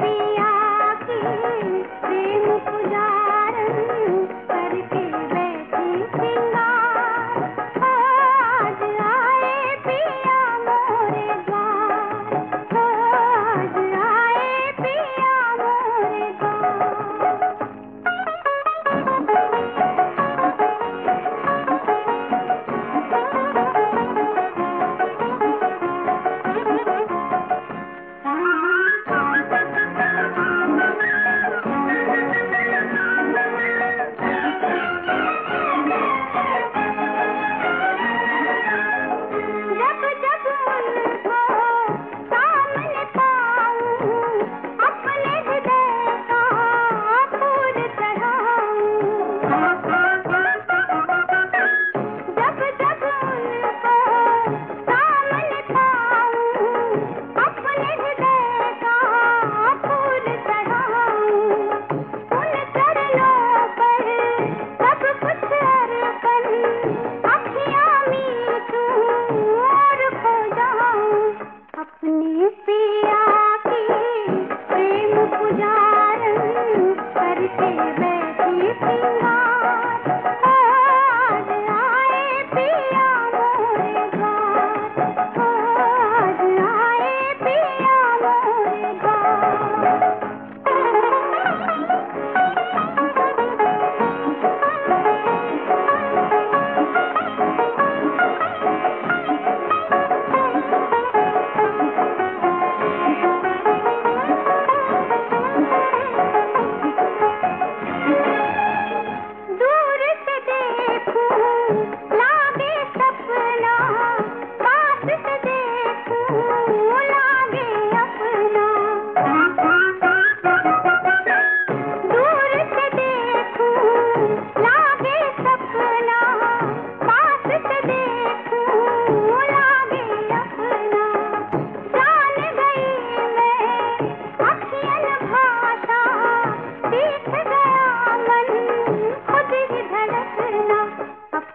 see.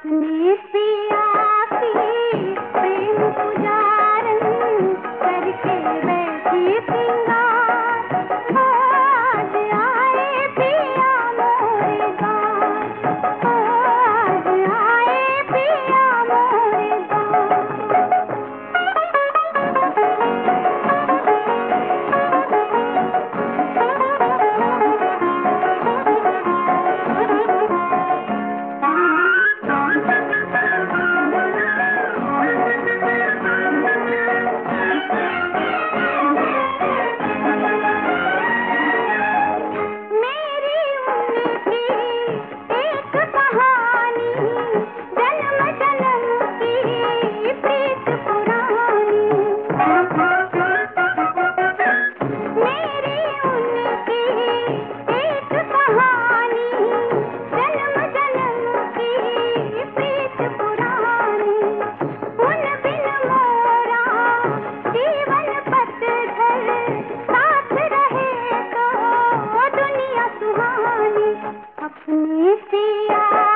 अपने रहे